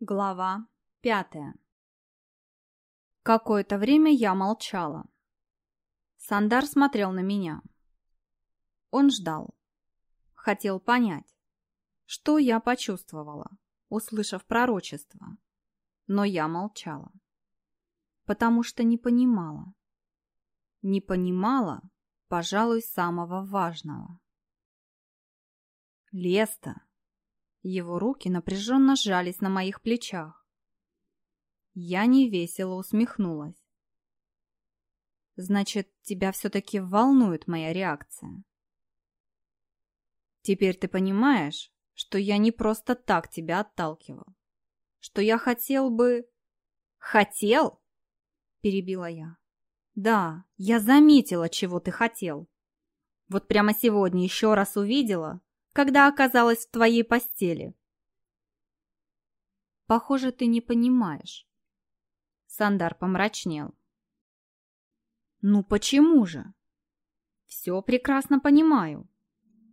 Глава пятая Какое-то время я молчала. Сандар смотрел на меня. Он ждал. Хотел понять, что я почувствовала, услышав пророчество. Но я молчала. Потому что не понимала. Не понимала, пожалуй, самого важного. Леста его руки напряженно сжались на моих плечах. Я невесело усмехнулась. Значит, тебя все-таки волнует моя реакция. Теперь ты понимаешь, что я не просто так тебя отталкивал. Что я хотел бы... Хотел? Перебила я. Да, я заметила, чего ты хотел. Вот прямо сегодня еще раз увидела, когда оказалась в твоей постели. Похоже, ты не понимаешь. Сандар помрачнел. Ну почему же? Все прекрасно понимаю.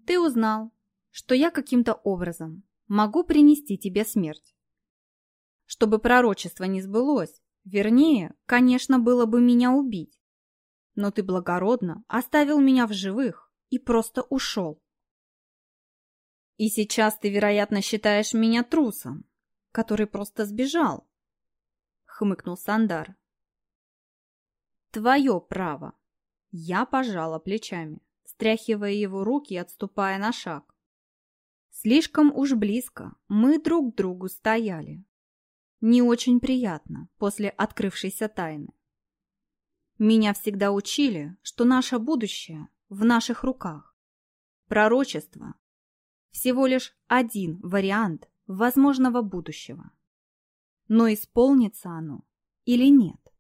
Ты узнал, что я каким-то образом могу принести тебе смерть. Чтобы пророчество не сбылось, вернее, конечно, было бы меня убить. Но ты благородно оставил меня в живых и просто ушел. И сейчас ты, вероятно, считаешь меня трусом, который просто сбежал, — хмыкнул Сандар. Твое право. Я пожала плечами, стряхивая его руки и отступая на шаг. Слишком уж близко мы друг к другу стояли. Не очень приятно после открывшейся тайны. Меня всегда учили, что наше будущее в наших руках. Пророчество всего лишь один вариант возможного будущего. Но исполнится оно или нет,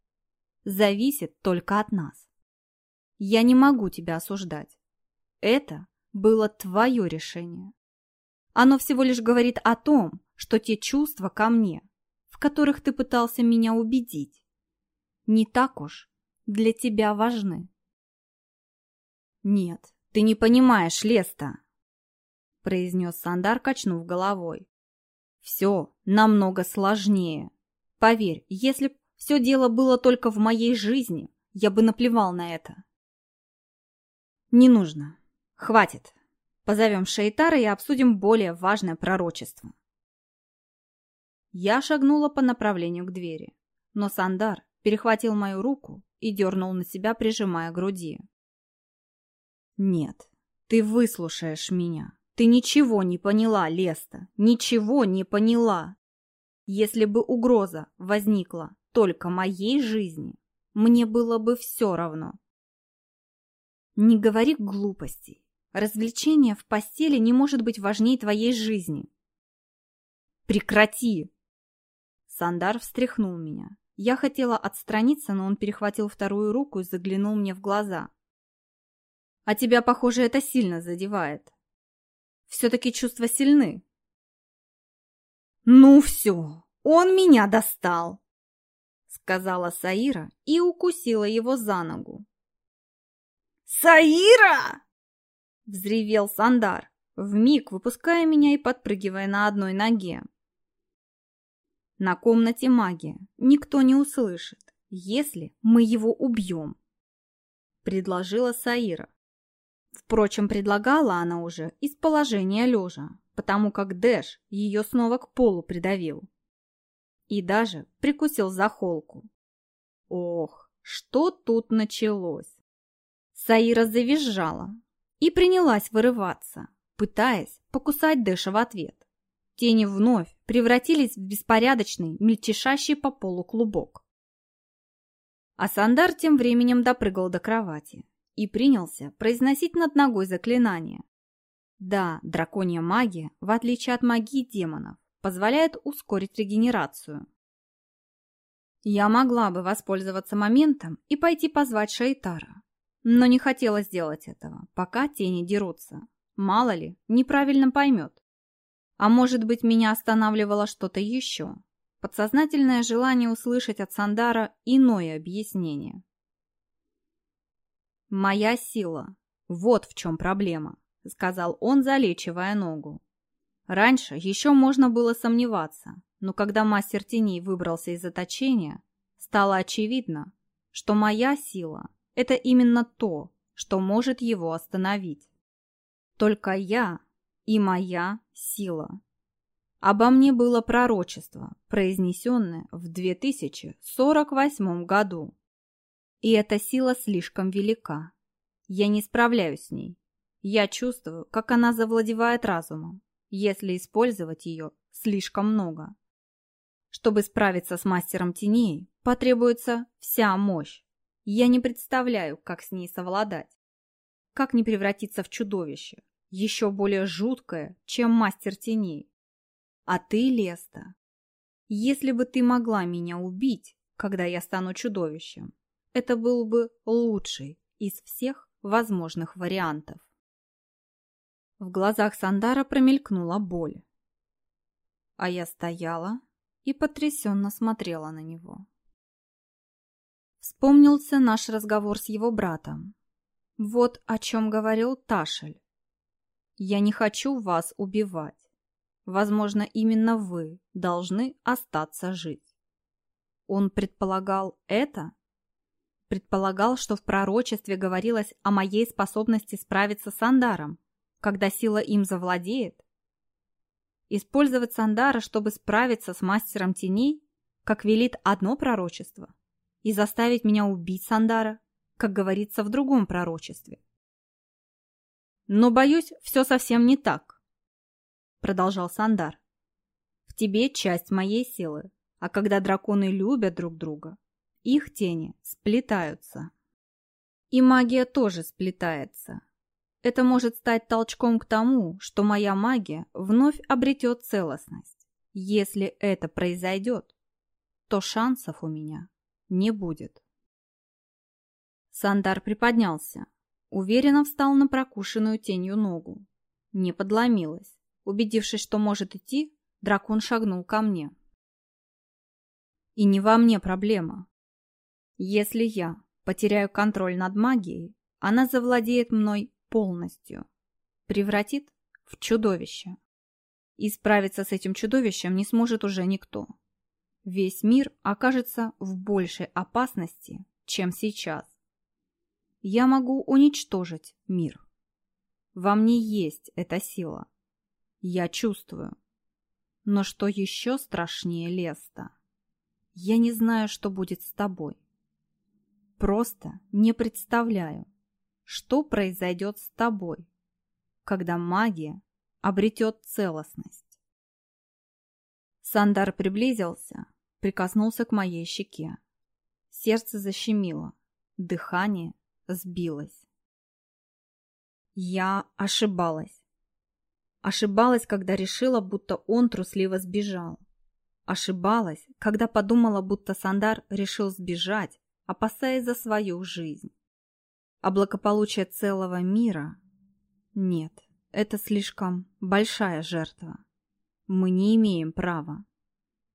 зависит только от нас. Я не могу тебя осуждать. Это было твое решение. Оно всего лишь говорит о том, что те чувства ко мне, в которых ты пытался меня убедить, не так уж для тебя важны. Нет, ты не понимаешь, Леста произнес Сандар, качнув головой. Все намного сложнее. Поверь, если б все дело было только в моей жизни, я бы наплевал на это. Не нужно. Хватит. Позовем Шейтара и обсудим более важное пророчество. Я шагнула по направлению к двери, но Сандар перехватил мою руку и дернул на себя, прижимая груди. «Нет, ты выслушаешь меня. Ты ничего не поняла, Леста, ничего не поняла. Если бы угроза возникла только моей жизни, мне было бы все равно. Не говори глупостей. Развлечение в постели не может быть важнее твоей жизни. Прекрати! Сандар встряхнул меня. Я хотела отстраниться, но он перехватил вторую руку и заглянул мне в глаза. А тебя, похоже, это сильно задевает. Все-таки чувства сильны. «Ну все, он меня достал!» Сказала Саира и укусила его за ногу. «Саира!» Взревел Сандар, вмиг выпуская меня и подпрыгивая на одной ноге. На комнате магия никто не услышит, если мы его убьем, предложила Саира. Впрочем, предлагала она уже из положения лежа, потому как Дэш ее снова к полу придавил. И даже прикусил за холку. Ох, что тут началось? Саира завизжала и принялась вырываться, пытаясь покусать Дэша в ответ. Тени вновь превратились в беспорядочный, мельтешащий по полу клубок. А Сандар тем временем допрыгал до кровати и принялся произносить над ногой заклинание. Да, драконья магия, в отличие от магии демонов, позволяет ускорить регенерацию. Я могла бы воспользоваться моментом и пойти позвать Шейтара, но не хотела сделать этого, пока тени дерутся. Мало ли, неправильно поймет. А может быть, меня останавливало что-то еще. Подсознательное желание услышать от Сандара иное объяснение. «Моя сила. Вот в чем проблема», — сказал он, залечивая ногу. Раньше еще можно было сомневаться, Но когда мастер теней выбрался из заточения, стало очевидно, что моя сила – это именно то, что может его остановить. Только я и моя сила. Обо мне было пророчество, произнесенное в 2048 году. И эта сила слишком велика. Я не справляюсь с ней. Я чувствую, как она завладевает разумом, если использовать ее слишком много. Чтобы справиться с мастером теней, потребуется вся мощь. Я не представляю, как с ней совладать. Как не превратиться в чудовище, еще более жуткое, чем мастер теней. А ты, Леста, если бы ты могла меня убить, когда я стану чудовищем, это был бы лучший из всех возможных вариантов. В глазах Сандара промелькнула боль. А я стояла и потрясенно смотрела на него. Вспомнился наш разговор с его братом. Вот о чем говорил Ташель. «Я не хочу вас убивать. Возможно, именно вы должны остаться жить». Он предполагал это? Предполагал, что в пророчестве говорилось о моей способности справиться с Андаром, когда сила им завладеет? Использовать Сандара, чтобы справиться с мастером теней, как велит одно пророчество, и заставить меня убить Сандара, как говорится в другом пророчестве. Но, боюсь, все совсем не так, продолжал Сандар. В тебе часть моей силы, а когда драконы любят друг друга, их тени сплетаются. И магия тоже сплетается, это может стать толчком к тому, что моя магия вновь обретет целостность. Если это произойдет, то шансов у меня не будет. Сандар приподнялся, уверенно встал на прокушенную тенью ногу. Не подломилась. Убедившись, что может идти, дракон шагнул ко мне. И не во мне проблема. Если я потеряю контроль над магией, она завладеет мной полностью. Превратит в чудовище. И справиться с этим чудовищем не сможет уже никто. Весь мир окажется в большей опасности, чем сейчас. Я могу уничтожить мир. Во мне есть эта сила. Я чувствую. Но что еще страшнее Леста? Я не знаю, что будет с тобой. Просто не представляю, что произойдет с тобой, когда магия обретет целостность. Сандар приблизился, прикоснулся к моей щеке. Сердце защемило, дыхание сбилось. Я ошибалась. Ошибалась, когда решила, будто он трусливо сбежал. Ошибалась, когда подумала, будто Сандар решил сбежать, опасаясь за свою жизнь. А благополучие целого мира? Нет, это слишком большая жертва. Мы не имеем права.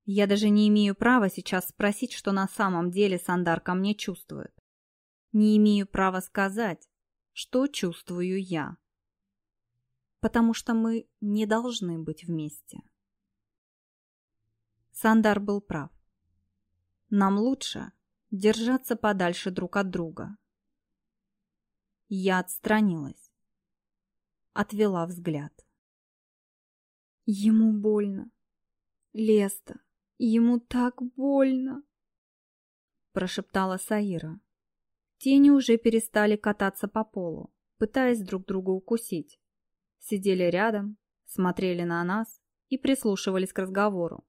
Я даже не имею права сейчас спросить, что на самом деле Сандар ко мне чувствует. Не имею права сказать, что чувствую я. Потому что мы не должны быть вместе. Сандар был прав. Нам лучше держаться подальше друг от друга. Я отстранилась. Отвела взгляд. Ему больно. Леста, ему так больно. Прошептала Саира. Тени уже перестали кататься по полу, пытаясь друг друга укусить. Сидели рядом, смотрели на нас и прислушивались к разговору.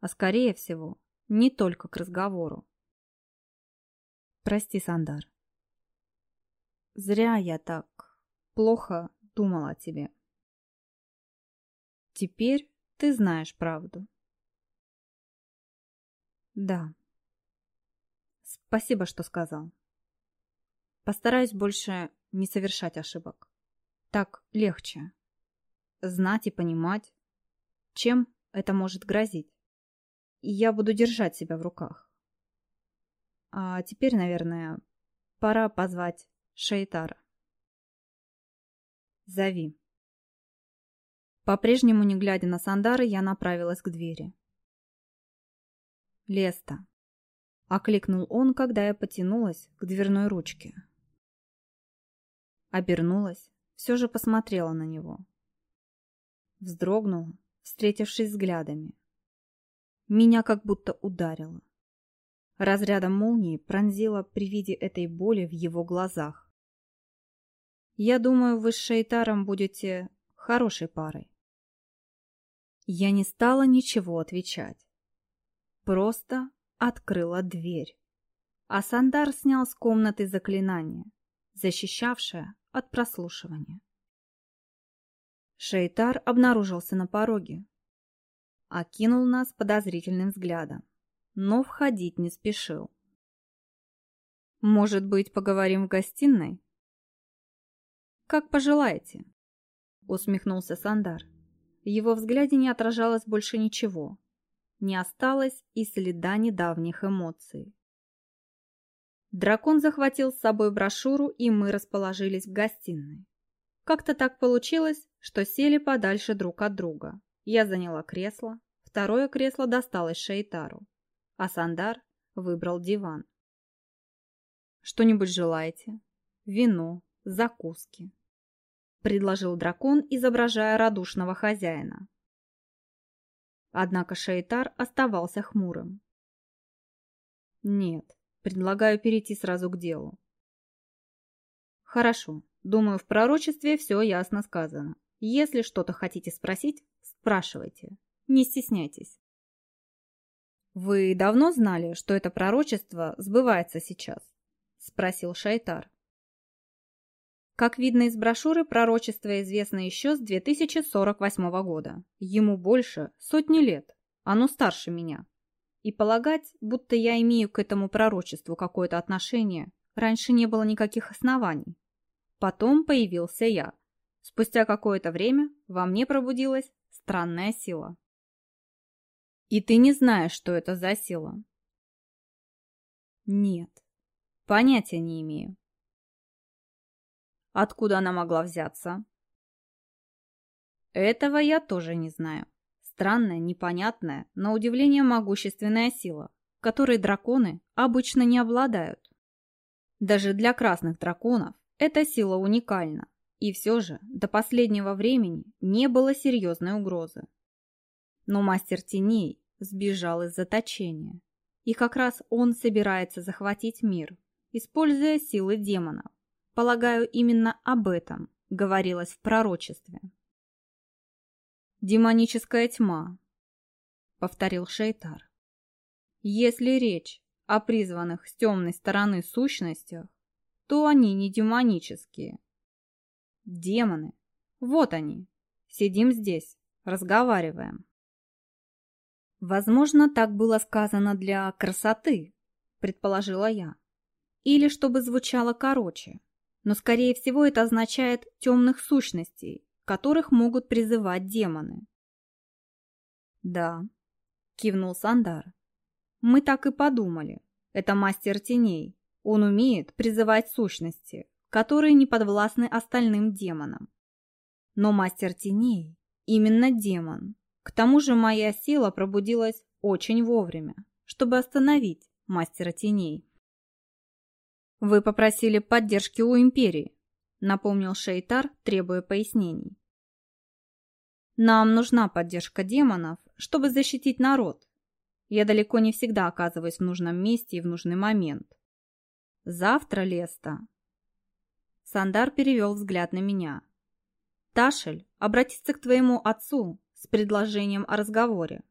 А скорее всего, не только к разговору. Прости, Сандар. Зря я так плохо думала о тебе. Теперь ты знаешь правду. Да. Спасибо, что сказал. Постараюсь больше не совершать ошибок. Так легче. Знать и понимать, чем это может грозить. И я буду держать себя в руках. А теперь, наверное, пора позвать Шейтара. Зови. По-прежнему, не глядя на Сандары, я направилась к двери. Леста!» — окликнул он, когда я потянулась к дверной ручке. Обернулась, все же посмотрела на него. Вздрогнула, встретившись взглядами. Меня как будто ударило. Разрядом молнии пронзила при виде этой боли в его глазах. «Я думаю, вы с Шейтаром будете хорошей парой». Я не стала ничего отвечать. Просто открыла дверь. А Сандар снял с комнаты заклинание, защищавшее от прослушивания. Шейтар обнаружился на пороге. Окинул нас подозрительным взглядом, но входить не спешил. «Может быть, поговорим в гостиной?» «Как пожелаете», — усмехнулся Сандар. В его взгляде не отражалось больше ничего. Не осталось и следа недавних эмоций. Дракон захватил с собой брошюру, и мы расположились в гостиной. Как-то так получилось, что сели подальше друг от друга. Я заняла кресло, второе кресло досталось Шейтару, а Сандар выбрал диван. «Что-нибудь желаете? Вино, закуски?» предложил дракон, изображая радушного хозяина. Однако Шейтар оставался хмурым. «Нет, предлагаю перейти сразу к делу». «Хорошо, Думаю, в пророчестве все ясно сказано. Если что-то хотите спросить, спрашивайте. Не стесняйтесь. «Вы давно знали, что это пророчество сбывается сейчас?» – спросил Шайтар. Как видно из брошюры, пророчество известно еще с 2048 года. Ему больше сотни лет, оно старше меня. И полагать, будто я имею к этому пророчеству какое-то отношение, раньше не было никаких оснований. Потом появился я. Спустя какое-то время во мне пробудилась странная сила. И ты не знаешь, что это за сила? Нет, понятия не имею. Откуда она могла взяться? Этого я тоже не знаю. Странная, непонятная, на удивление могущественная сила, которой драконы обычно не обладают. Даже для красных драконов эта сила уникальна, и все же до последнего времени не было серьезной угрозы. Но мастер теней сбежал из заточения, и как раз он собирается захватить мир, используя силы демонов. Полагаю, именно об этом говорилось в пророчестве. «Демоническая тьма», — повторил Шейтар. «Если речь о призванных с темной стороны сущностях, то они не демонические. Демоны. Вот они. Сидим здесь, разговариваем. Возможно, так было сказано для красоты, предположила я. Или чтобы звучало короче. Но, скорее всего, это означает темных сущностей, которых могут призывать демоны. Да, кивнул Сандар. Мы так и подумали. Это мастер теней, он умеет призывать сущности, которые не подвластны остальным демонам. Но мастер теней – именно демон. К тому же моя сила пробудилась очень вовремя, чтобы остановить мастера теней. «Вы попросили поддержки у Империи», – напомнил Шейтар, требуя пояснений. «Нам нужна поддержка демонов, чтобы защитить народ. Я далеко не всегда оказываюсь в нужном месте и в нужный момент. Завтра, Леста. Сандар перевел взгляд на меня. Ташель обратится к твоему отцу с предложением о разговоре.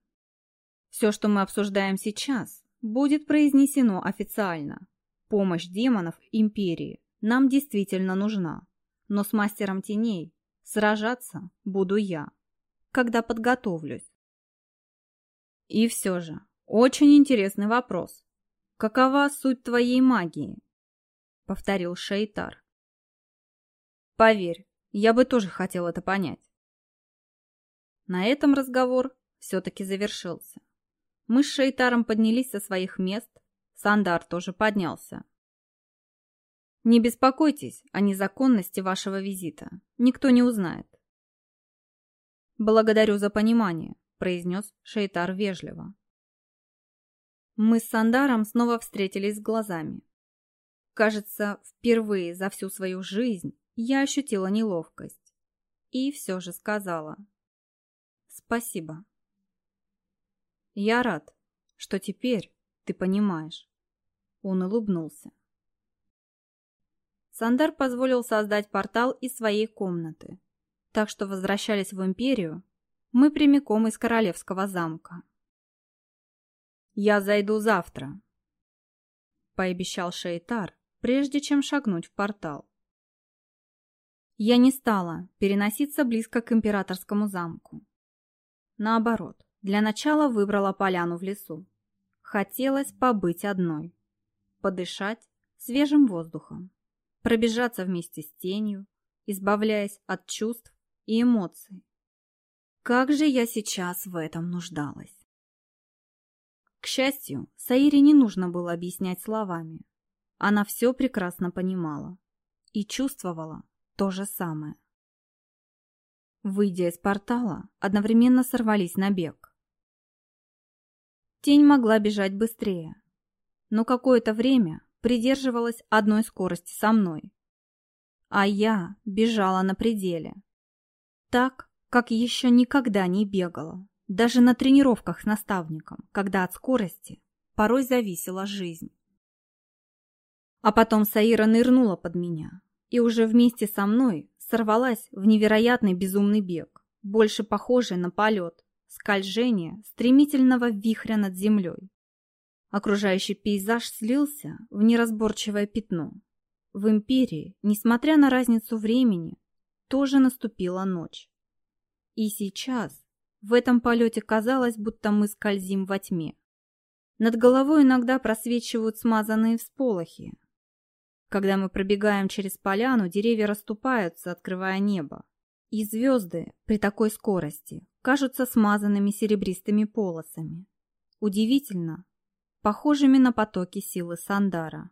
Все, что мы обсуждаем сейчас, будет произнесено официально. Помощь демонов Империи нам действительно нужна. Но с мастером теней сражаться буду я, когда подготовлюсь. И все же, очень интересный вопрос. Какова суть твоей магии? — повторил Шейтар. «Поверь, я бы тоже хотел это понять». На этом разговор все-таки завершился. Мы с Шейтаром поднялись со своих мест, Сандар тоже поднялся. «Не беспокойтесь о незаконности вашего визита, никто не узнает». «Благодарю за понимание», — произнес Шейтар вежливо. Мы с Сандаром снова встретились глазами. Кажется, впервые за всю свою жизнь я ощутила неловкость. И все же сказала. Спасибо. Я рад, что теперь ты понимаешь. Он улыбнулся. Сандар позволил создать портал из своей комнаты, так что возвращались в Империю мы прямиком из Королевского замка. «Я зайду завтра», — пообещал Шейтар, прежде чем шагнуть в портал. Я не стала переноситься близко к императорскому замку. Наоборот, для начала выбрала поляну в лесу. Хотелось побыть одной, подышать свежим воздухом, пробежаться вместе с тенью, избавляясь от чувств и эмоций. Как же я сейчас в этом нуждалась. К счастью, Саире не нужно было объяснять словами. Она все прекрасно понимала и чувствовала то же самое. Выйдя из портала, одновременно сорвались на бег. Тень могла бежать быстрее, но какое-то время придерживалась одной скорости со мной. А я бежала на пределе. Так, как еще никогда не бегала. Даже на тренировках с наставником, когда от скорости порой зависела жизнь. А потом Саира нырнула под меня и уже вместе со мной сорвалась в невероятный безумный бег, больше похожий на полет, скольжение стремительного вихря над землей. Окружающий пейзаж слился в неразборчивое пятно. В империи, несмотря на разницу времени, тоже наступила ночь. И сейчас в этом полете казалось, будто мы скользим во тьме. Над головой иногда просвечивают смазанные всполохи. Когда мы пробегаем через поляну, деревья расступаются, открывая небо. И звезды при такой скорости кажутся смазанными серебристыми полосами. Удивительно, похожими на потоки силы Сандара.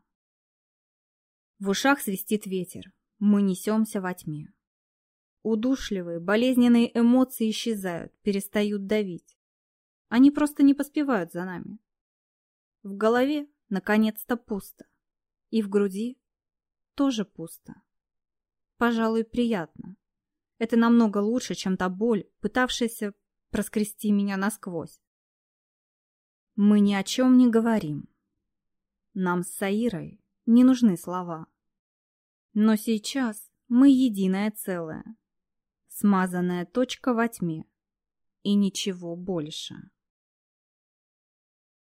В ушах свистит ветер. Мы несемся во тьме. Удушливые, болезненные эмоции исчезают, перестают давить. Они просто не поспевают за нами. В голове наконец-то пусто. И в груди тоже пусто. Пожалуй, приятно. Это намного лучше, чем та боль, пытавшаяся проскрести меня насквозь. Мы ни о чем не говорим. Нам с Саирой не нужны слова. Но сейчас мы единое целое смазанная точка во тьме. И ничего больше.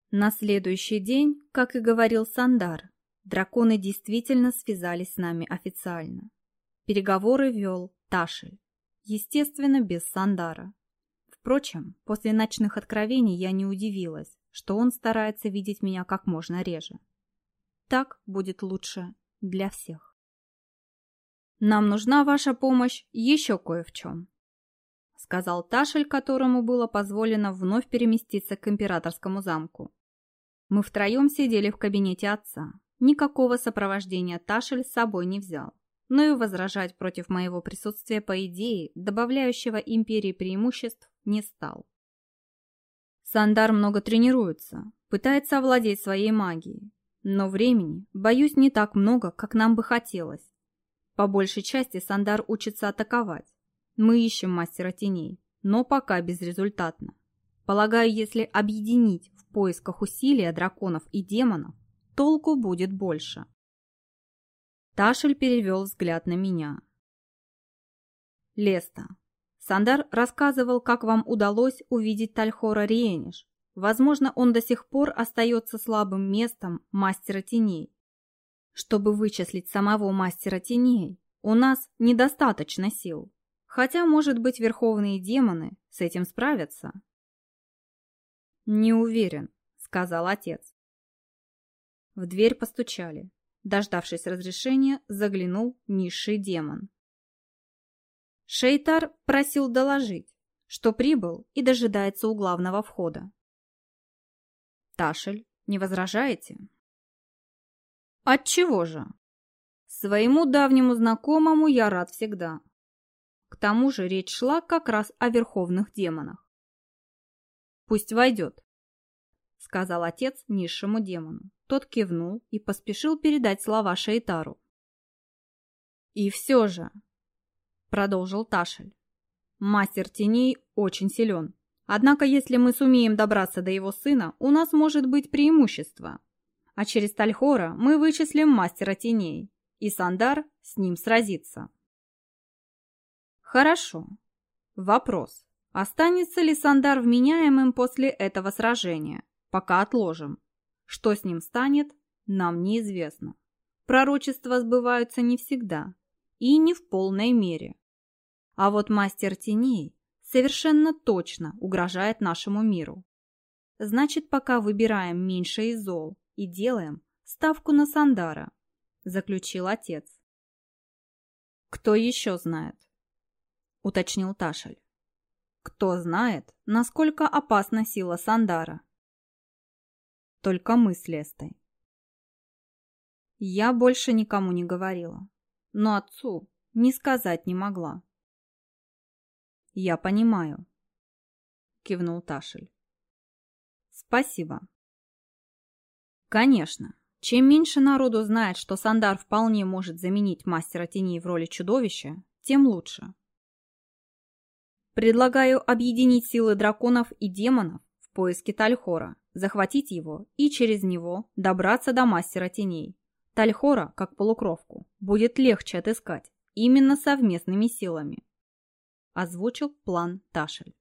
На следующий день, как и говорил Сандар, драконы действительно связались с нами официально. Переговоры вел Ташель, естественно, без Сандара. Впрочем, после ночных откровений я не удивилась, что он старается видеть меня как можно реже. Так будет лучше для всех. «Нам нужна ваша помощь еще кое в чем», — сказал Ташель, которому было позволено вновь переместиться к императорскому замку. Мы втроем сидели в кабинете отца. Никакого сопровождения Ташель с собой не взял, но и возражать против моего присутствия по идее, добавляющего империи преимуществ, не стал. Сандар много тренируется, пытается овладеть своей магией, но времени, боюсь, не так много, как нам бы хотелось. По большей части Сандар учится атаковать. Мы ищем мастера теней, но пока безрезультатно. Полагаю, если объединить в поисках усилия драконов и демонов, толку будет больше. Ташель перевел взгляд на меня. Леста. Сандар рассказывал, как вам удалось увидеть Тальхора Риениш. Возможно, он до сих пор остается слабым местом мастера теней. Чтобы вычислить самого мастера теней, у нас недостаточно сил. Хотя, может быть, верховные демоны с этим справятся. «Не уверен», — сказал отец. В дверь постучали. Дождавшись разрешения, заглянул низший демон. Шейтар просил доложить, что прибыл и дожидается у главного входа. «Ташель, не возражаете?» Отчего же? Своему давнему знакомому я рад всегда. К тому же речь шла как раз о верховных демонах. Пусть войдет. сказал отец низшему демону. Тот кивнул и поспешил передать слова Шейтару. «И все же», — продолжил Ташель, — «мастер теней очень силен. Однако, если мы сумеем добраться до его сына, у нас может быть преимущество. А через Тальхора мы вычислим мастера теней, и Сандар с ним сразится». «Хорошо. Вопрос. Останется ли Сандар вменяемым после этого сражения? Пока отложим. Что с ним станет, нам неизвестно. Пророчества сбываются не всегда и не в полной мере. А вот мастер теней совершенно точно угрожает нашему миру. Значит, пока выбираем меньше из зол и делаем ставку на Сандара, заключил отец. Кто еще знает? Уточнил Ташель. Кто знает, насколько опасна сила Сандара? Только мы с Лестой. Я больше никому не говорила, но отцу не сказать не могла. «Я понимаю», — кивнул Ташель. «Спасибо». «Конечно, чем меньше народу знает, что Сандар вполне может заменить мастера теней в роли чудовища, тем лучше. Предлагаю объединить силы драконов и демонов в поиске Тальхора, захватить его и через него добраться до мастера теней. Тальхора, как полукровку, будет легче отыскать именно совместными силами. Озвучил план Ташель.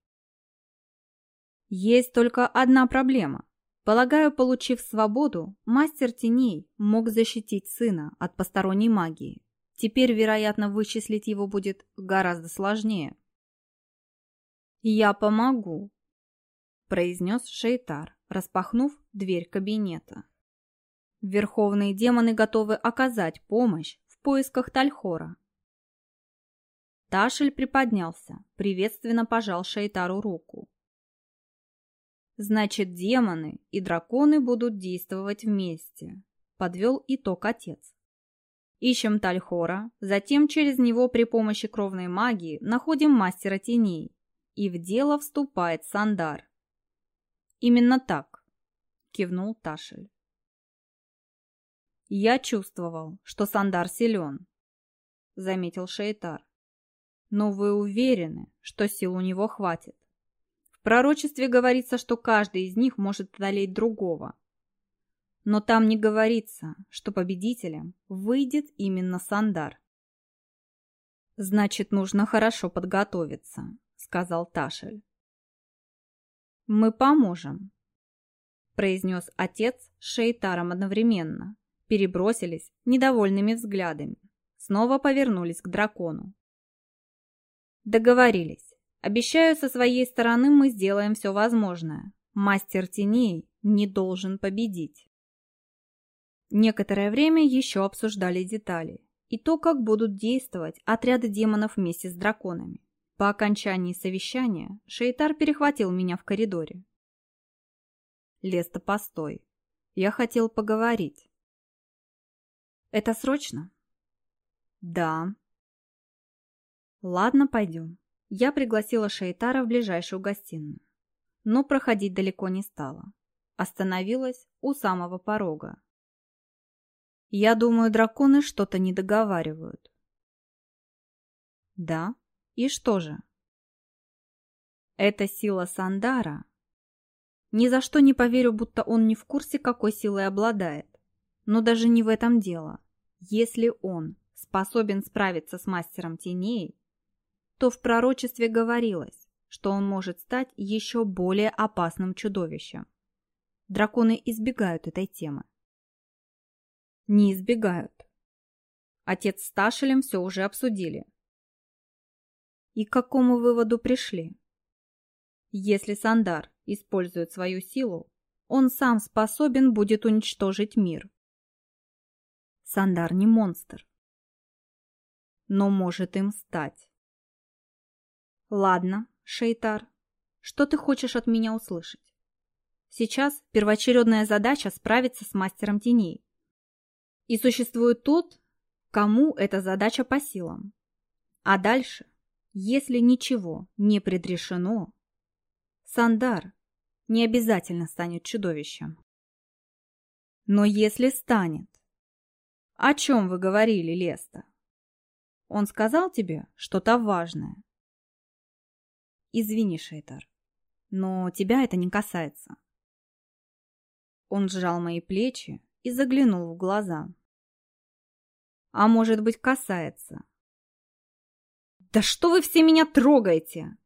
Есть только одна проблема. Полагаю, получив свободу, мастер теней мог защитить сына от посторонней магии. Теперь, вероятно, вычислить его будет гораздо сложнее. «Я помогу», — произнес Шейтар, распахнув дверь кабинета. Верховные демоны готовы оказать помощь в поисках Тальхора. Ташель приподнялся, приветственно пожал Шейтару руку. «Значит, демоны и драконы будут действовать вместе», — подвел итог отец. «Ищем Тальхора, затем через него при помощи кровной магии находим мастера теней, и в дело вступает Сандар. Именно так, кивнул Ташель. Я чувствовал, что Сандар силен, заметил Шейтар. Но вы уверены, что сил у него хватит? В пророчестве говорится, что каждый из них может одолеть другого. Но там не говорится, что победителем выйдет именно Сандар. Значит, нужно хорошо подготовиться, сказал Ташель. «Мы поможем», — произнес отец с Шейтаром одновременно. Перебросились недовольными взглядами. Снова повернулись к дракону. «Договорились. Обещаю, со своей стороны мы сделаем все возможное. Мастер теней не должен победить». Некоторое время еще обсуждали детали и то, как будут действовать отряды демонов вместе с драконами. По окончании совещания Шейтар перехватил меня в коридоре. Леста, постой. Я хотел поговорить. Это срочно? Да. Ладно, пойдем. Я пригласила Шейтара в ближайшую гостиную. Но проходить далеко не стала. Остановилась у самого порога. Я думаю, драконы что-то не договаривают. Да, и что же? Это сила Сандара. Ни за что не поверю, будто он не в курсе, какой силой обладает. Но даже не в этом дело. Если он способен справиться с мастером теней, то в пророчестве говорилось, что он может стать еще более опасным чудовищем. Драконы избегают этой темы. Не избегают. Отец с Ташелем все уже обсудили. И к какому выводу пришли? Если Сандар использует свою силу, он сам способен будет уничтожить мир. Сандар не монстр, но может им стать. Ладно, Шейтар, что ты хочешь от меня услышать? Сейчас первоочередная задача справиться с мастером теней. И существует тот, кому эта задача по силам. А дальше если ничего не предрешено, Сандар не обязательно станет чудовищем. Но если станет... О чем вы говорили, Леста? Он сказал тебе что-то важное? Извини, Шейтар, но тебя это не касается. Он сжал мои плечи и заглянул в глаза. А может быть, касается. «Да что вы все меня трогаете?»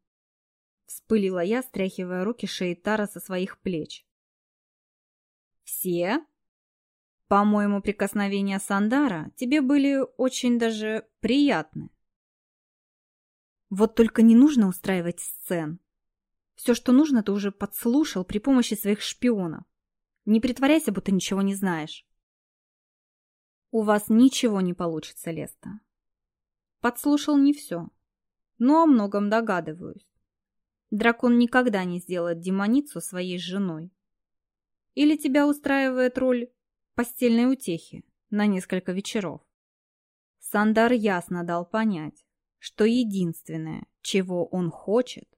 Вспылила я, стряхивая руки Шейтара со своих плеч. «Все?» По-моему, прикосновения Сандара тебе были очень даже приятны. Вот только не нужно устраивать сцен. Все, что нужно, ты уже подслушал при помощи своих шпионов. Не притворяйся, будто ничего не знаешь. У вас ничего не получится, Леста. Подслушал не все, но о многом догадываюсь. Дракон никогда не сделает демоницу своей женой. Или тебя устраивает роль постельной утехи на несколько вечеров. Сандар ясно дал понять, что единственное, чего он хочет,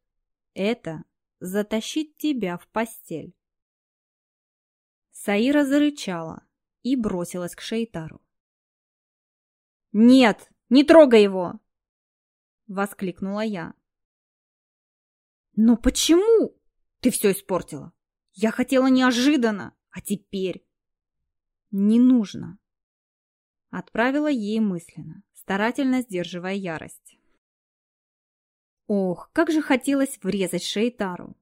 это затащить тебя в постель. Саира зарычала и бросилась к Шейтару. «Нет, не трогай его!» — воскликнула я. «Но почему? Ты все испортила. Я хотела неожиданно, а теперь...» «Не нужно!» Отправила ей мысленно, старательно сдерживая ярость. Ох, как же хотелось врезать Шейтару.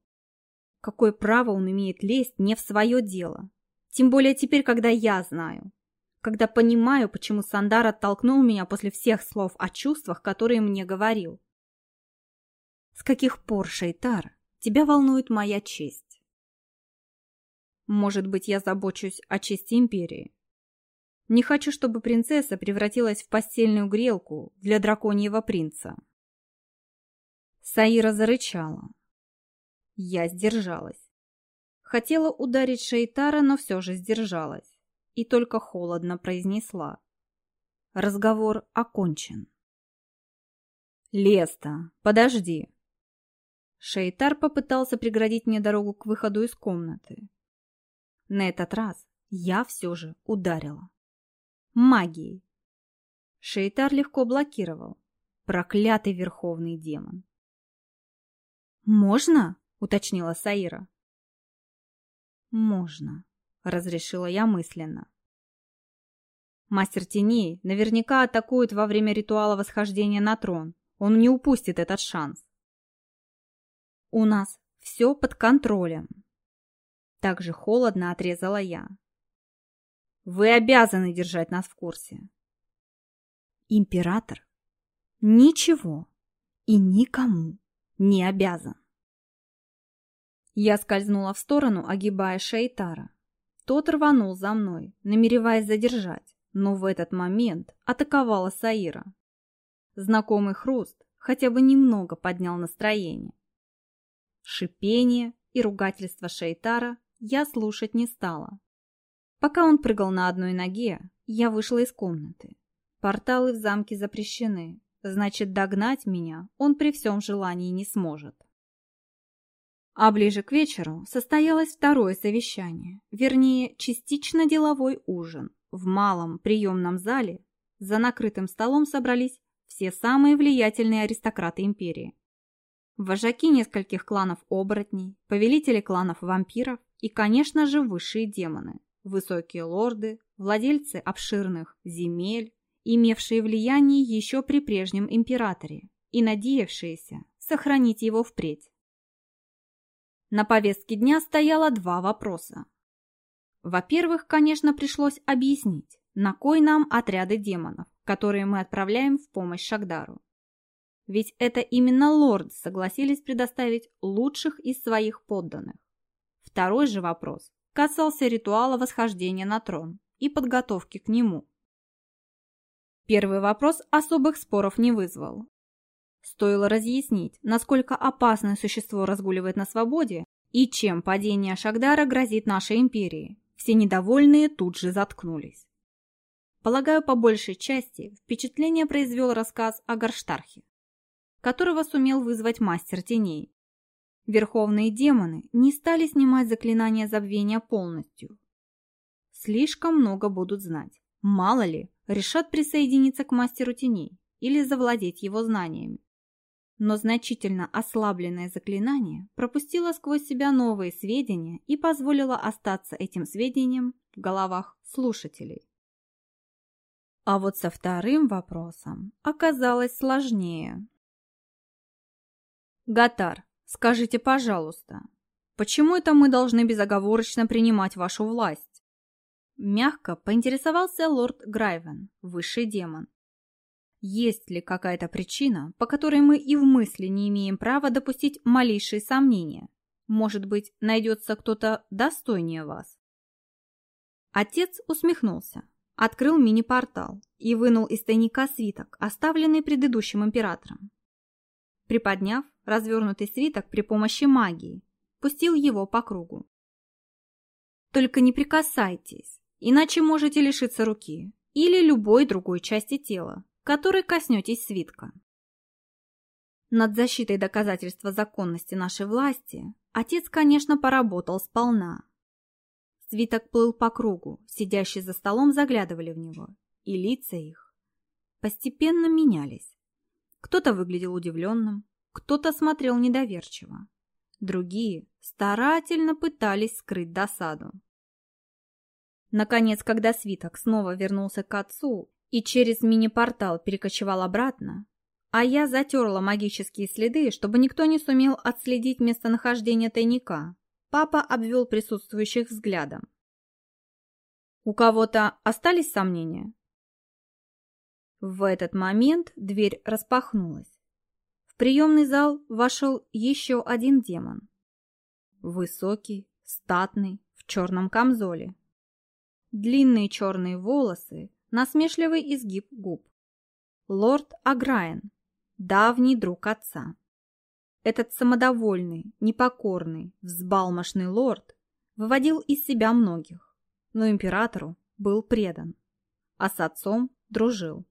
Какое право он имеет лезть не в свое дело? Тем более теперь, когда я знаю. Когда понимаю, почему Сандар оттолкнул меня после всех слов о чувствах, которые мне говорил. С каких пор, Шейтар, тебя волнует моя честь? Может быть, я забочусь о чести империи? Не хочу, чтобы принцесса превратилась в постельную грелку для драконьего принца. Саира зарычала. Я сдержалась. Хотела ударить Шейтара, но все же сдержалась. И только холодно произнесла. Разговор окончен. «Леста, подожди!» Шейтар попытался преградить мне дорогу к выходу из комнаты. На этот раз я все же ударила. Магией. Шейтар легко блокировал. Проклятый верховный демон. «Можно?» — уточнила Саира. «Можно», — разрешила я мысленно. Мастер теней наверняка атакует во время ритуала восхождения на трон. Он не упустит этот шанс. У нас все под контролем. Так же холодно отрезала я. Вы обязаны держать нас в курсе. Император ничего и никому не обязан. Я скользнула в сторону, огибая Шейтара. Тот рванул за мной, намереваясь задержать, но в этот момент атаковала Саира. Знакомый хруст хотя бы немного поднял настроение. Шипение и ругательство Шейтара я слушать не стала. Пока он прыгал на одной ноге, я вышла из комнаты. Порталы в замке запрещены, значит, догнать меня он при всем желании не сможет. А ближе к вечеру состоялось второе совещание, вернее, частично деловой ужин. В малом приемном зале за накрытым столом собрались все самые влиятельные аристократы империи. Вожаки нескольких кланов оборотней, повелители кланов вампиров и, конечно же, высшие демоны, высокие лорды, владельцы обширных земель, имевшие влияние еще при прежнем императоре и надеявшиеся сохранить его впредь. На повестке дня стояло два вопроса. Во-первых, конечно, пришлось объяснить, на кой нам отряды демонов, которые мы отправляем в помощь Шагдару. Ведь это именно лорды согласились предоставить лучших из своих подданных. Второй же вопрос касался ритуала восхождения на трон и подготовки к нему. Первый вопрос особых споров не вызвал. Стоило разъяснить, насколько опасное существо разгуливает на свободе и чем падение Шагдара грозит нашей империи. Все недовольные тут же заткнулись. Полагаю, по большей части впечатление произвел рассказ о Горштархе, которого сумел вызвать мастер теней. Верховные демоны не стали снимать заклинание забвения полностью. Слишком много будут знать. Мало ли, решат присоединиться к мастеру теней или завладеть его знаниями. Но значительно ослабленное заклинание пропустило сквозь себя новые сведения и позволило остаться этим сведениям в головах слушателей. А вот со вторым вопросом оказалось сложнее. Гатар, скажите, пожалуйста, почему это мы должны безоговорочно принимать вашу власть? Мягко поинтересовался лорд Грайвен, высший демон. Есть ли какая-то причина, по которой мы и в мысли не имеем права допустить малейшие сомнения? Может быть, найдется кто-то достойнее вас? Отец усмехнулся, открыл мини-портал и вынул из тайника свиток, оставленный предыдущим императором. Приподняв развернутый свиток при помощи магии, пустил его по кругу. Только не прикасайтесь, иначе можете лишиться руки или любой другой части тела, которой коснетесь свитка. Над защитой доказательства законности нашей власти отец, конечно, поработал сполна, Свиток плыл по кругу, сидящие за столом заглядывали в него, и лица их постепенно менялись. Кто-то выглядел удивленным, кто-то смотрел недоверчиво. Другие старательно пытались скрыть досаду. Наконец, когда свиток снова вернулся к отцу и через мини-портал перекочевал обратно, а я затерла магические следы, чтобы никто не сумел отследить местонахождение тайника, Папа обвел присутствующих взглядом. «У кого-то остались сомнения?» В этот момент дверь распахнулась. В приемный зал вошел еще один демон. Высокий, статный, в черном камзоле. Длинные черные волосы, насмешливый изгиб губ. Лорд Аграен, давний друг отца. Этот самодовольный, непокорный, взбалмошный лорд выводил из себя многих, но императору был предан, а с отцом дружил.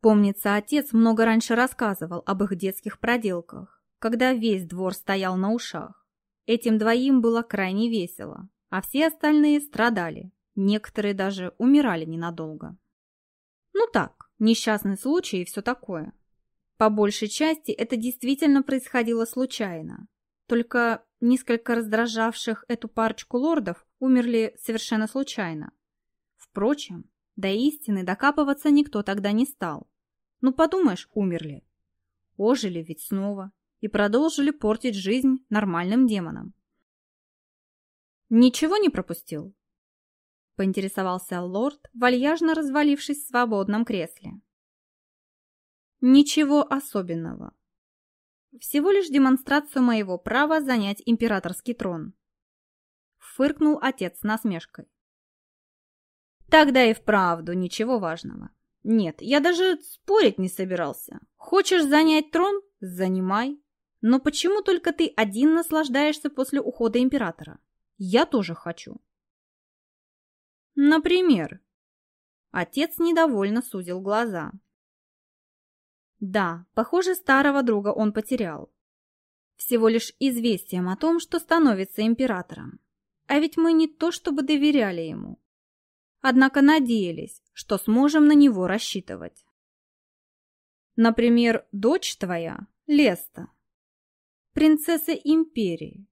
Помнится, отец много раньше рассказывал об их детских проделках, когда весь двор стоял на ушах. Этим двоим было крайне весело, а все остальные страдали, некоторые даже умирали ненадолго. Ну так, несчастный случай и все такое. По большей части это действительно происходило случайно. Только несколько раздражавших эту парочку лордов умерли совершенно случайно. Впрочем, до истины докапываться никто тогда не стал. Ну, подумаешь, умерли. Ожили ведь снова и продолжили портить жизнь нормальным демонам. «Ничего не пропустил?» — поинтересовался лорд, вальяжно развалившись в свободном кресле. Ничего особенного. Всего лишь демонстрацию моего права занять императорский трон. Фыркнул отец насмешкой. Тогда и вправду ничего важного. Нет, я даже спорить не собирался. Хочешь занять трон? Занимай. Но почему только ты один наслаждаешься после ухода императора? Я тоже хочу. Например. Отец недовольно сузил глаза. Да, похоже, старого друга он потерял. Всего лишь известием о том, что становится императором. А ведь мы не то чтобы доверяли ему. Однако надеялись, что сможем на него рассчитывать. Например, дочь твоя, Леста, принцесса империи.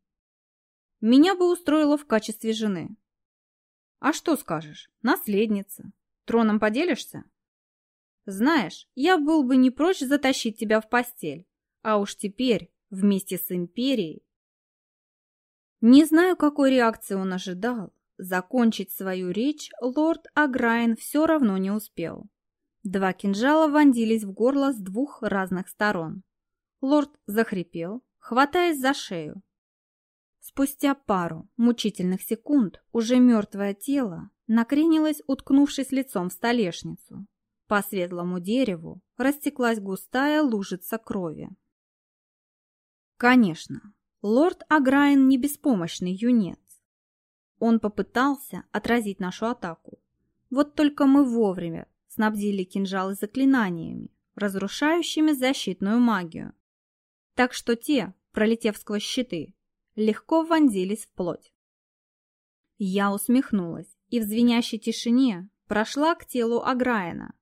Меня бы устроила в качестве жены. А что скажешь, наследница. Троном поделишься? Знаешь, я был бы не прочь затащить тебя в постель, а уж теперь вместе с империей. Не знаю, какой реакции он ожидал. Закончить свою речь лорд Аграйн все равно не успел. Два кинжала вонзились в горло с двух разных сторон. Лорд захрипел, хватаясь за шею. Спустя пару мучительных секунд уже мертвое тело накренилось, уткнувшись лицом в столешницу. По светлому дереву растеклась густая лужица крови. Конечно, лорд Аграйн не беспомощный юнец. Он попытался отразить нашу атаку. Вот только мы вовремя снабдили кинжалы заклинаниями, разрушающими защитную магию. Так что те пролетев сквозь щиты, легко вонзились в плоть. Я усмехнулась и в звенящей тишине прошла к телу Аграина,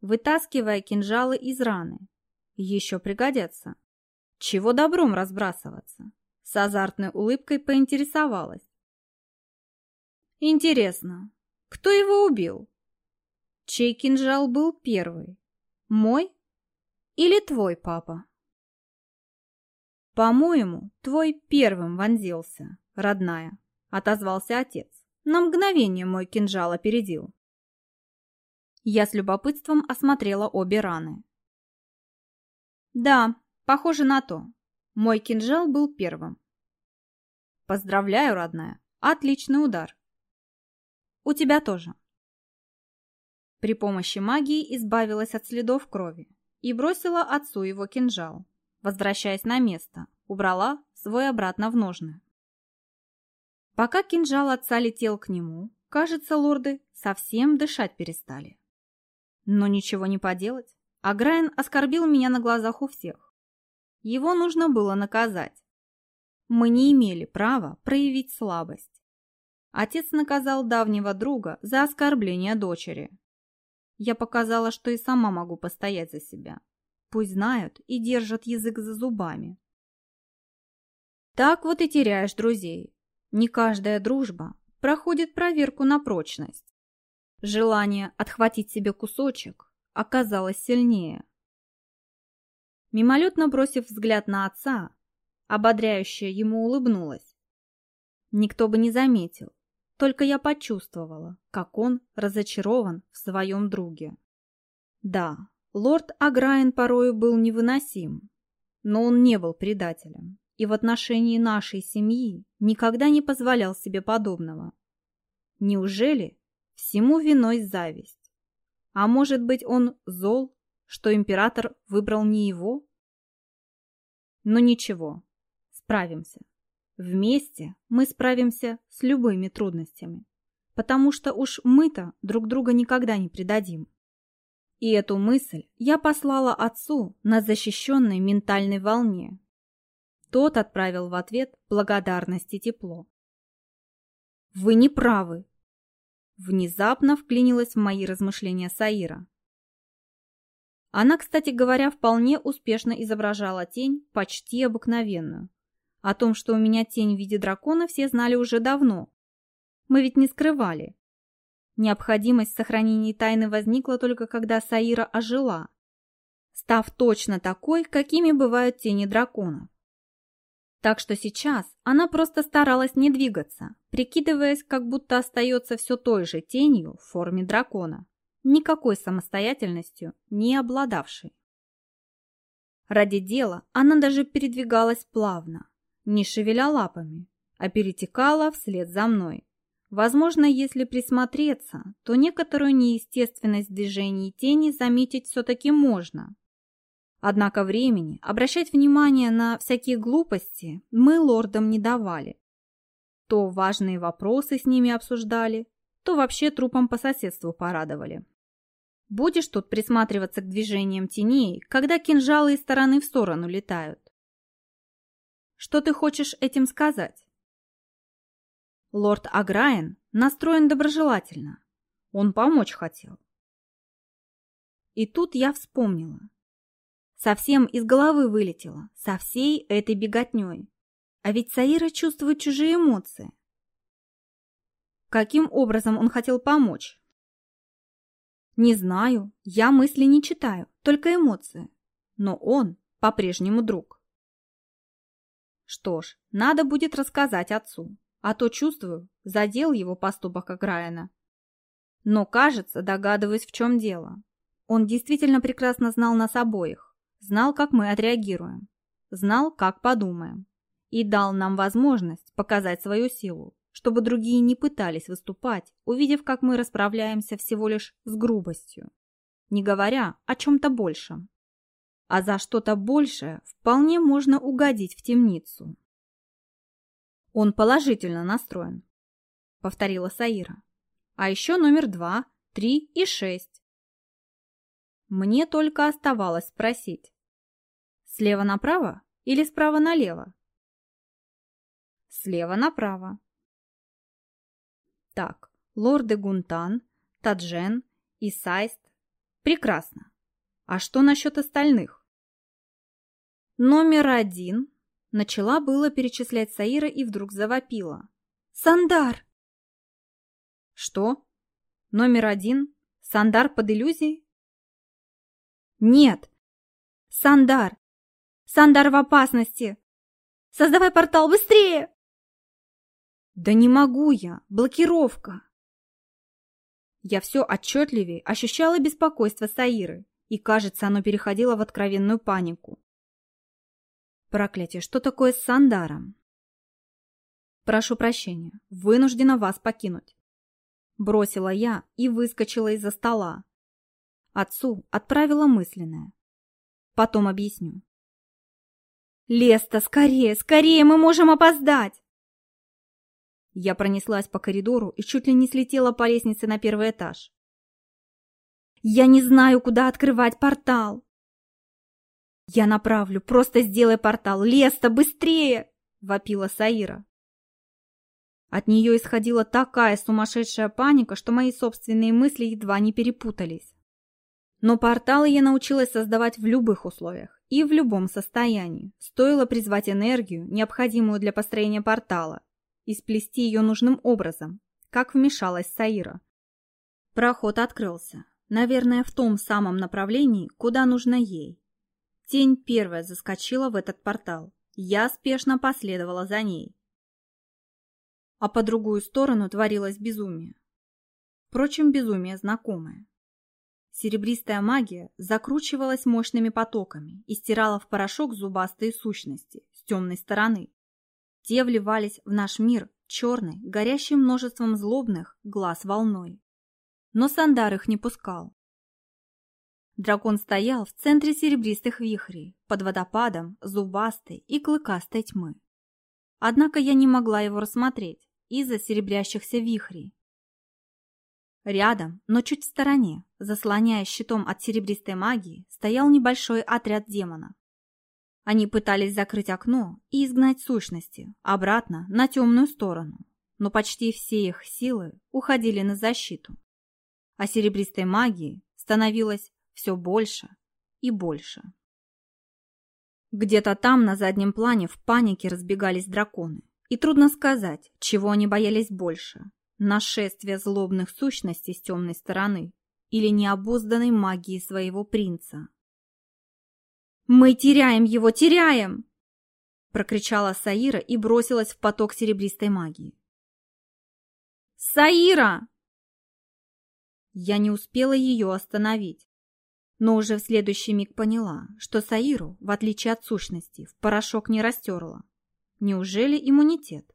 вытаскивая кинжалы из раны. Еще пригодятся. Чего добром разбрасываться? С азартной улыбкой поинтересовалась. Интересно, кто его убил? Чей кинжал был первый? Мой или твой папа? По-моему, твой первым вонзился, родная, отозвался отец. На мгновение мой кинжал опередил. Я с любопытством осмотрела обе раны. Да, похоже на то. Мой кинжал был первым. Поздравляю, родная. Отличный удар. У тебя тоже. При помощи магии избавилась от следов крови и бросила отцу его кинжал. Возвращаясь на место, убрала свой обратно в ножны. Пока кинжал отца летел к нему, кажется, лорды совсем дышать перестали. Но ничего не поделать. Аграйн оскорбил меня на глазах у всех. Его нужно было наказать. Мы не имели права проявить слабость. Отец наказал давнего друга за оскорбление дочери. Я показала, что и сама могу постоять за себя. Пусть знают и держат язык за зубами. Так вот и теряешь друзей. Не каждая дружба проходит проверку на прочность. Желание отхватить себе кусочек оказалось сильнее. Мимолетно бросив взгляд на отца, ободряющая ему улыбнулась. Никто бы не заметил, только я почувствовала, как он разочарован в своем друге. Да, лорд Аграйн порою был невыносим, но он не был предателем и в отношении нашей семьи никогда не позволял себе подобного. Неужели Всему виной зависть. А может быть, он зол, что император выбрал не его? Но ничего, справимся. Вместе мы справимся с любыми трудностями, потому что уж мы-то друг друга никогда не предадим. И эту мысль я послала отцу на защищенной ментальной волне. Тот отправил в ответ благодарность и тепло. «Вы не правы», Внезапно вклинилась в мои размышления Саира. Она, кстати говоря, вполне успешно изображала тень, почти обыкновенную. О том, что у меня тень в виде дракона, все знали уже давно. Мы ведь не скрывали. Необходимость сохранения тайны возникла только когда Саира ожила, став точно такой, какими бывают тени драконов. Так что сейчас она просто старалась не двигаться, прикидываясь, как будто остается все той же тенью в форме дракона, никакой самостоятельностью не обладавшей. Ради дела она даже передвигалась плавно, не шевеля лапами, а перетекала вслед за мной. Возможно, если присмотреться, то некоторую неестественность движений тени заметить все-таки можно. Однако времени обращать внимание на всякие глупости мы лордам не давали. То важные вопросы с ними обсуждали, то вообще трупом по соседству порадовали. Будешь тут присматриваться к движениям теней, когда кинжалы из стороны в сторону летают. Что ты хочешь этим сказать? Лорд Аграен настроен доброжелательно. Он помочь хотел. И тут я вспомнила, Совсем из головы вылетела, со всей этой беготней. А ведь Саира чувствует чужие эмоции. Каким образом он хотел помочь? Не знаю, я мысли не читаю, только эмоции. Но он по-прежнему друг. Что ж, надо будет рассказать отцу, а то, чувствую, задел его поступок Аграина. Но, кажется, догадываюсь, в чем дело. Он действительно прекрасно знал нас обоих. Знал, как мы отреагируем. Знал, как подумаем. И дал нам возможность показать свою силу, чтобы другие не пытались выступать, увидев, как мы расправляемся всего лишь с грубостью, не говоря о чем-то большем. А за что-то большее вполне можно угодить в темницу. Он положительно настроен, повторила Саира. А еще номер два, три и шесть. Мне только оставалось спросить, Слева направо или справа налево? Слева направо. Так, лорды Гунтан, Таджен и Сайст. Прекрасно. А что насчет остальных? Номер один. Начала было перечислять Саира и вдруг завопила. Сандар! Что? Номер один? Сандар под иллюзией? Нет. Сандар! Сандар в опасности! Создавай портал быстрее! Да не могу я! Блокировка! Я все отчетливее ощущала беспокойство Саиры, и, кажется, оно переходило в откровенную панику. Проклятие, что такое с Сандаром? Прошу прощения, вынуждена вас покинуть. Бросила я и выскочила из-за стола. Отцу отправила мысленное. Потом объясню. «Леста, скорее, скорее, мы можем опоздать!» Я пронеслась по коридору и чуть ли не слетела по лестнице на первый этаж. «Я не знаю, куда открывать портал!» «Я направлю, просто сделай портал! Леста, быстрее!» — вопила Саира. От нее исходила такая сумасшедшая паника, что мои собственные мысли едва не перепутались. Но порталы я научилась создавать в любых условиях и в любом состоянии. Стоило призвать энергию, необходимую для построения портала, и сплести ее нужным образом, как вмешалась Саира. Проход открылся, наверное, в том самом направлении, куда нужно ей. Тень первая заскочила в этот портал. Я спешно последовала за ней а по другую сторону творилось безумие. Впрочем, безумие знакомое. Серебристая магия закручивалась мощными потоками и стирала в порошок зубастые сущности с темной стороны. Те вливались в наш мир черный, горящим множеством злобных глаз волной. Но Сандар их не пускал. Дракон стоял в центре серебристых вихрей, под водопадом зубастой и клыкастой тьмы. Однако я не могла его рассмотреть, из-за серебрящихся вихрей. Рядом, но чуть в стороне, заслоняя щитом от серебристой магии, стоял небольшой отряд демонов. Они пытались закрыть окно и изгнать сущности обратно на темную сторону, но почти все их силы уходили на защиту. А серебристой магии становилось все больше и больше. Где-то там на заднем плане в панике разбегались драконы. И трудно сказать, чего они боялись больше – нашествия злобных сущностей с темной стороны или необузданной магии своего принца. «Мы теряем его, теряем!» – прокричала Саира и бросилась в поток серебристой магии. «Саира!» Я не успела ее остановить, но уже в следующий миг поняла, что Саиру, в отличие от сущности, в порошок не растерла. Неужели иммунитет?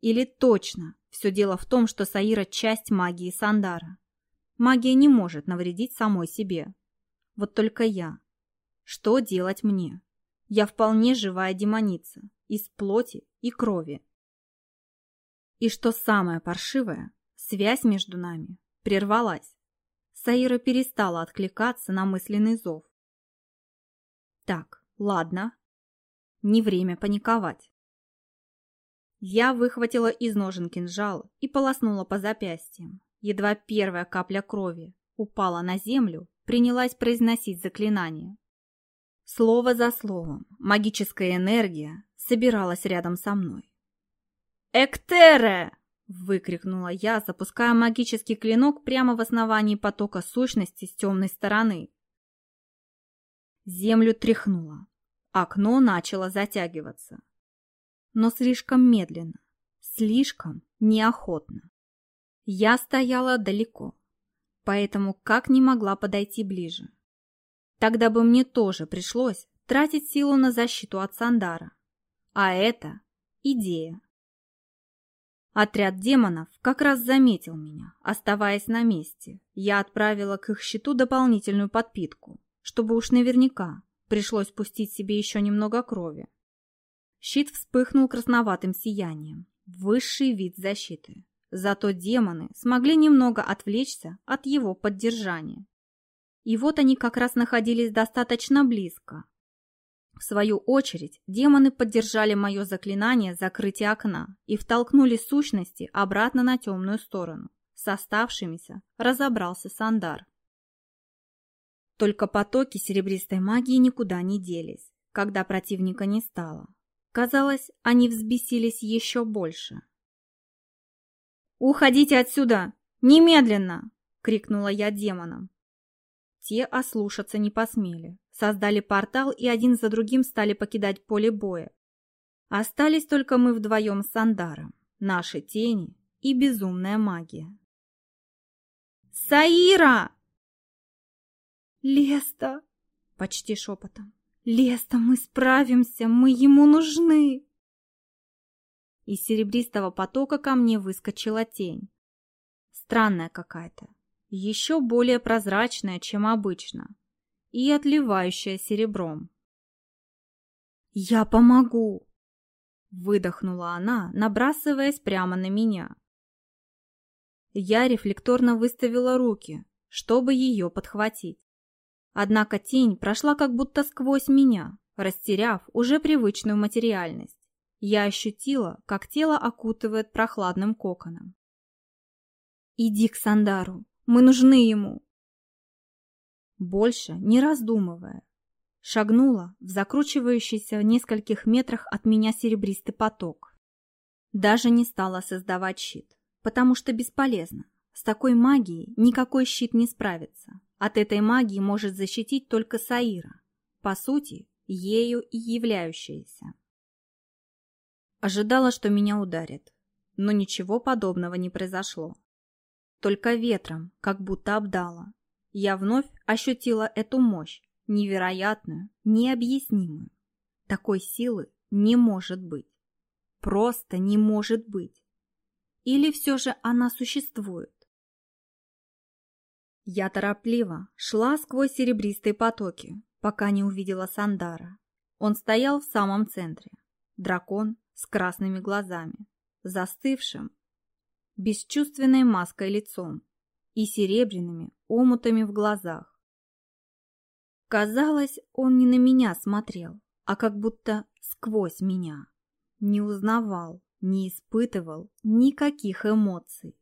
Или точно все дело в том, что Саира – часть магии Сандара? Магия не может навредить самой себе. Вот только я. Что делать мне? Я вполне живая демоница, из плоти и крови. И что самое паршивое, связь между нами прервалась. Саира перестала откликаться на мысленный зов. Так, ладно. Не время паниковать. Я выхватила из ножен кинжал и полоснула по запястьям. Едва первая капля крови упала на землю, принялась произносить заклинание. Слово за словом магическая энергия собиралась рядом со мной. «Эктере!» — выкрикнула я, запуская магический клинок прямо в основании потока сущности с темной стороны. Землю тряхнуло. Окно начало затягиваться но слишком медленно, слишком неохотно. Я стояла далеко, поэтому как не могла подойти ближе. Тогда бы мне тоже пришлось тратить силу на защиту от Сандара. А это идея. Отряд демонов как раз заметил меня, оставаясь на месте. Я отправила к их щиту дополнительную подпитку, чтобы уж наверняка пришлось пустить себе еще немного крови. Щит вспыхнул красноватым сиянием. Высший вид защиты. Зато демоны смогли немного отвлечься от его поддержания. И вот они как раз находились достаточно близко. В свою очередь, демоны поддержали мое заклинание закрытия окна и втолкнули сущности обратно на темную сторону. С оставшимися разобрался Сандар. Только потоки серебристой магии никуда не делись, когда противника не стало. Казалось, они взбесились еще больше. «Уходите отсюда! Немедленно!» — крикнула я демонам. Те ослушаться не посмели, создали портал и один за другим стали покидать поле боя. Остались только мы вдвоем с Сандаром, наши тени и безумная магия. «Саира!» «Леста!» — почти шепотом. «Леста, мы справимся, мы ему нужны!» Из серебристого потока ко мне выскочила тень. Странная какая-то, еще более прозрачная, чем обычно, и отливающая серебром. «Я помогу!» — выдохнула она, набрасываясь прямо на меня. Я рефлекторно выставила руки, чтобы ее подхватить. Однако тень прошла как будто сквозь меня, растеряв уже привычную материальность. Я ощутила, как тело окутывает прохладным коконом. «Иди к Сандару, мы нужны ему!» Больше, не раздумывая, шагнула в закручивающийся в нескольких метрах от меня серебристый поток. Даже не стала создавать щит, потому что бесполезно. С такой магией никакой щит не справится. От этой магии может защитить только Саира, по сути, ею и являющаяся. Ожидала, что меня ударит, но ничего подобного не произошло. Только ветром, как будто обдала. Я вновь ощутила эту мощь, невероятную, необъяснимую. Такой силы не может быть. Просто не может быть. Или все же она существует? Я торопливо шла сквозь серебристые потоки, пока не увидела Сандара. Он стоял в самом центре. Дракон с красными глазами, застывшим, бесчувственной маской лицом и серебряными омутами в глазах. Казалось, он не на меня смотрел, а как будто сквозь меня. Не узнавал, не испытывал никаких эмоций.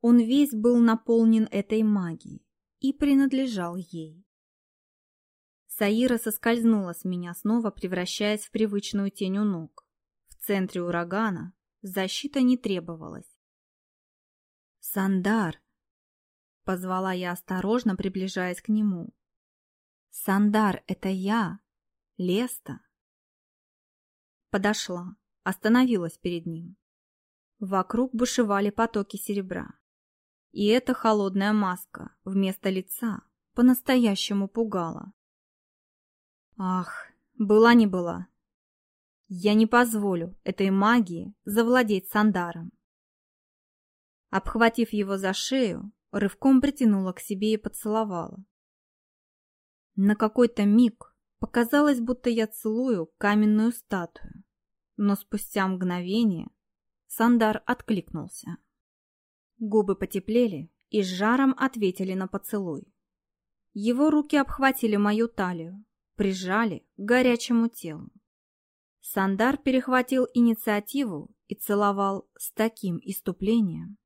Он весь был наполнен этой магией и принадлежал ей. Саира соскользнула с меня снова, превращаясь в привычную тень у ног. В центре урагана защита не требовалась. «Сандар!» — позвала я осторожно, приближаясь к нему. «Сандар, это я! Леста!» Подошла, остановилась перед ним. Вокруг бушевали потоки серебра. И эта холодная маска вместо лица по-настоящему пугала. Ах, была не была. Я не позволю этой магии завладеть Сандаром. Обхватив его за шею, рывком притянула к себе и поцеловала. На какой-то миг показалось, будто я целую каменную статую но спустя мгновение Сандар откликнулся. Губы потеплели и с жаром ответили на поцелуй. Его руки обхватили мою талию, прижали к горячему телу. Сандар перехватил инициативу и целовал с таким иступлением,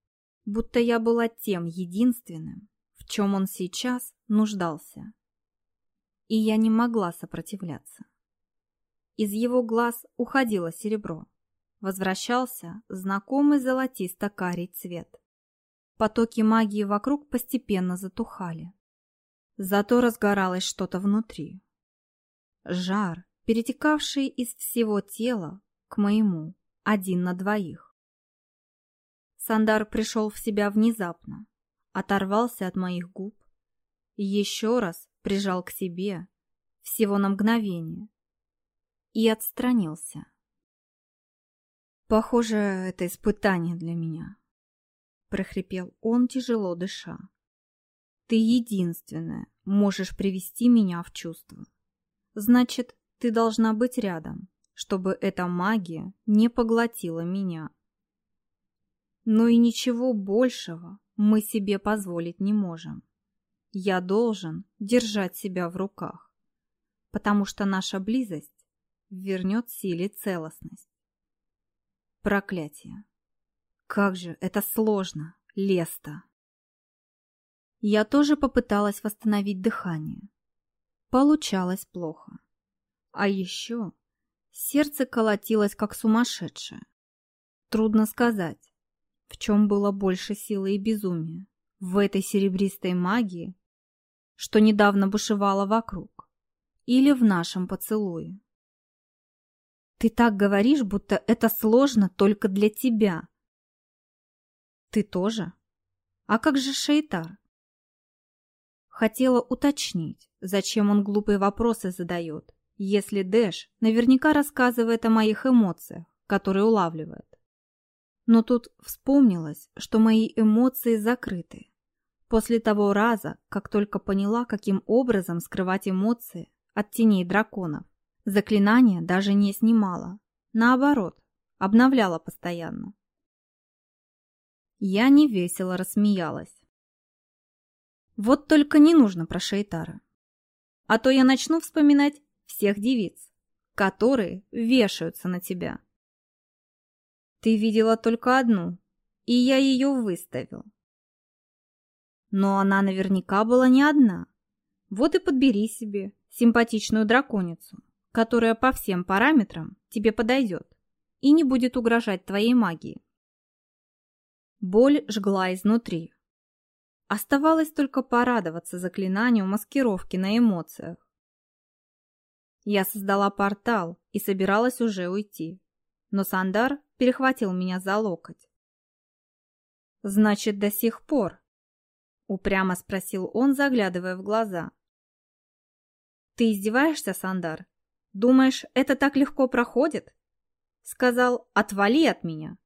будто я была тем единственным, в чем он сейчас нуждался. И я не могла сопротивляться. Из его глаз уходило серебро. Возвращался знакомый золотисто-карий цвет. Потоки магии вокруг постепенно затухали. Зато разгоралось что-то внутри. Жар, перетекавший из всего тела к моему, один на двоих. Сандар пришел в себя внезапно, оторвался от моих губ и еще раз прижал к себе всего на мгновение, и отстранился. «Похоже, это испытание для меня», — прохрипел он, тяжело дыша. «Ты единственная можешь привести меня в чувство. Значит, ты должна быть рядом, чтобы эта магия не поглотила меня. Но и ничего большего мы себе позволить не можем. Я должен держать себя в руках потому что наша близость вернет силе целостность. Проклятие. Как же это сложно, Леста. Я тоже попыталась восстановить дыхание. Получалось плохо. А еще сердце колотилось как сумасшедшее. Трудно сказать, в чем было больше силы и безумия. В этой серебристой магии, что недавно бушевала вокруг, или в нашем поцелуе. Ты так говоришь, будто это сложно только для тебя. Ты тоже? А как же Шейтар? Хотела уточнить, зачем он глупые вопросы задает, если Дэш наверняка рассказывает о моих эмоциях, которые улавливает. Но тут вспомнилось, что мои эмоции закрыты. После того раза, как только поняла, каким образом скрывать эмоции от теней драконов, заклинание даже не снимала. Наоборот, обновляла постоянно. Я невесело рассмеялась. Вот только не нужно про Шейтара. А то я начну вспоминать всех девиц, которые вешаются на тебя. Ты видела только одну, и я ее выставил. Но она наверняка была не одна. Вот и подбери себе симпатичную драконицу, которая по всем параметрам тебе подойдет и не будет угрожать твоей магии. Боль жгла изнутри. Оставалось только порадоваться заклинанию маскировки на эмоциях. Я создала портал и собиралась уже уйти, но Сандар перехватил меня за локоть. «Значит, до сих пор?» — упрямо спросил он, заглядывая в глаза. «Ты издеваешься, Сандар? Думаешь, это так легко проходит?» Сказал, «Отвали от меня.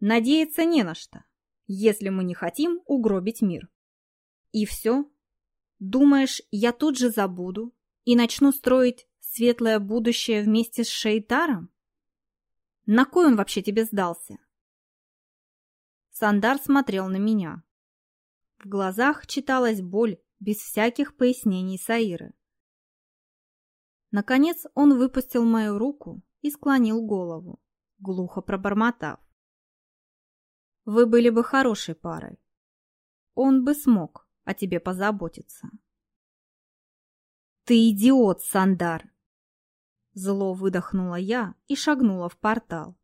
Надеяться не на что, если мы не хотим угробить мир». И все? Думаешь, я тут же забуду и начну строить светлое будущее вместе с Шейтаром? На кой он вообще тебе сдался? Сандар смотрел на меня. В глазах читалась боль без всяких пояснений Саиры. Наконец он выпустил мою руку и склонил голову, глухо пробормотав. Вы были бы хорошей парой. Он бы смог о тебе позаботиться. Ты идиот, Сандар! Зло выдохнула я и шагнула в портал.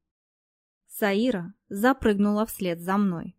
Саира запрыгнула вслед за мной.